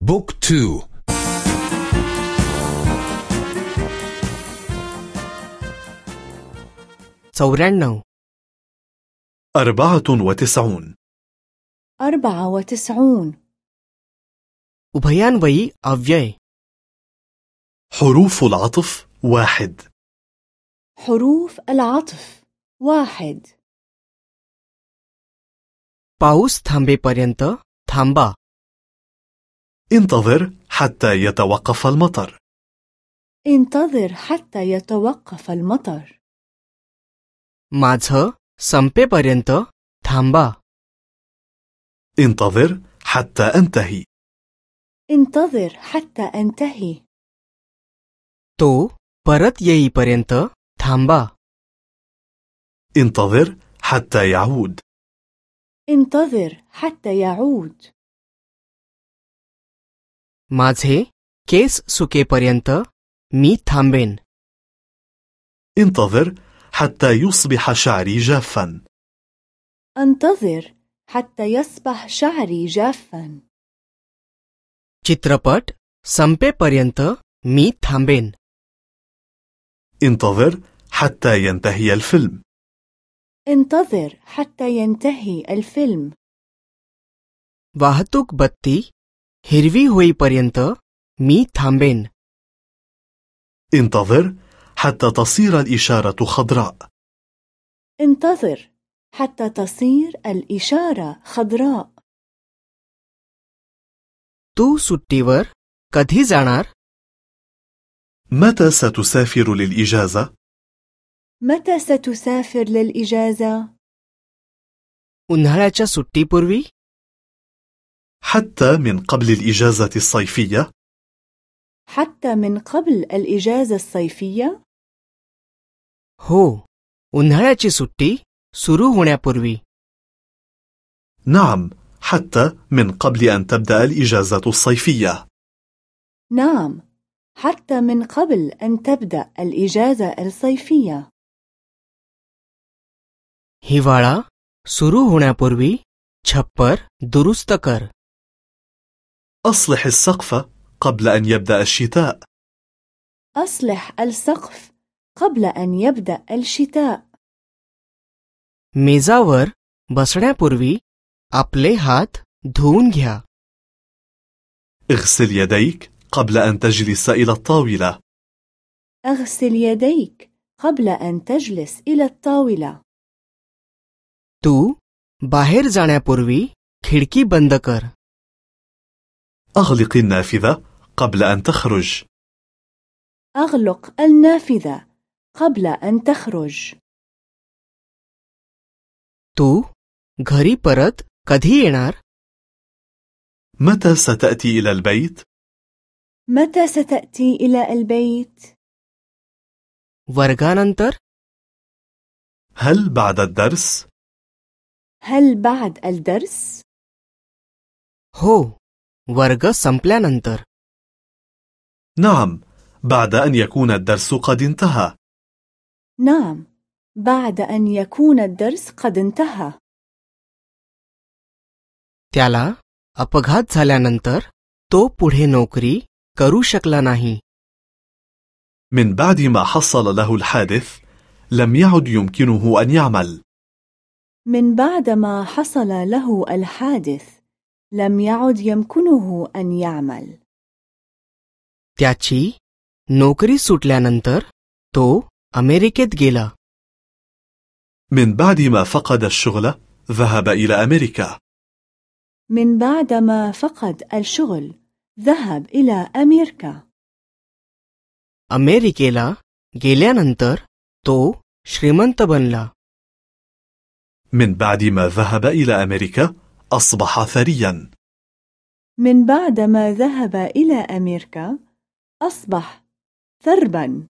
بوك تو चौऱ्याण्णव أربعة وتسعون أربعة وتسعون उभयान्वयी अव्यय حروف العطف واحد حروف العطف واحد पाऊस थांबेपर्यंत थांबा انتظر حتى يتوقف المطر انتظر حتى يتوقف المطر माझं संपेपर्यंत थांबा انتظر حتى أنتهي انتظر حتى أنتهي तो परत येईपर्यंत थांबा انتظر حتى يعود انتظر حتى يعود माझे केस सुकेपर्यंत मी थांबेन انتظر حتى يصبح شعري جافا انتظر حتى يصبح شعري جافا चित्रपट संपेपर्यंत मी थांबेन انتظر حتى ينتهي الفيلم انتظر حتى ينتهي الفيلم वाहतूक बत्ती हिरवी होईपर्यंत मी थांबेन انتظر حتى تصير الإشارة خضراء انتظر حتى تصير الإشارة خضراء तू सुट्टीवर कधी जाणार متى ستسافر للإجازة؟ متى ستسافر للإجازة؟ उन्हाळ्याच्या सुट्टीपूर्वी حتى من قبل الإجازة الصيفية حتى من قبل الإجازة الصيفية؟ हो उन्हाळ्याची सुट्टी सुरू होण्यापूर्वी نعم حتى من قبل أن تبدأ الإجازة الصيفية نعم حتى من قبل أن تبدأ الإجازة الصيفية हिवाळा सुरू होण्यापूर्वी छप्पर दुरुस्त कर أصلح السقف قبل أن يبدأ الشتاء أصلح السقف قبل أن يبدأ الشتاء मेजावर बसण्यापूर्वी आपले हात धुवून घ्या اغسل يديك قبل أن تجلس إلى الطاولة أغسل يديك قبل أن تجلس إلى الطاولة तू बाहेर जाण्यापूर्वी खिडकी बंद कर أغلق النافذة قبل أن تخرج أغلق النافذة قبل أن تخرج तू घरी परत कधी येणार متى ستأتي إلى البيت؟ متى ستأتي إلى البيت؟ वर्गानंतर هل بعد الدرس؟ هل بعد الدرس؟ हो वर्ग संपल्यानंतर نعم بعد أن يكون الدرس قد انتهى نعم بعد أن يكون الدرس قد انتهى त्याला अपघात झाल्यानंतर तो पुढे नोकरी करू शकला नाही من بعد ما حصل له الحادث لم يعد يمكنه أن يعمل من بعد ما حصل له الحادث لم يعد يمكنه أن يعمل त्याची नोकरी सुटल्यानंतर तो अमेरिकेत गेला من بعد ما فقد الشغل ذهب إلى أمريكا من بعد ما فقد الشغل ذهب إلى أمريكا अमेरिकेला गेल्यानंतर तो श्रीमंत बनला من بعد ما ذهب إلى أمريكا أصبح ثريا. من بعد ما ذهب إلى أمريكا أصبح ثربا.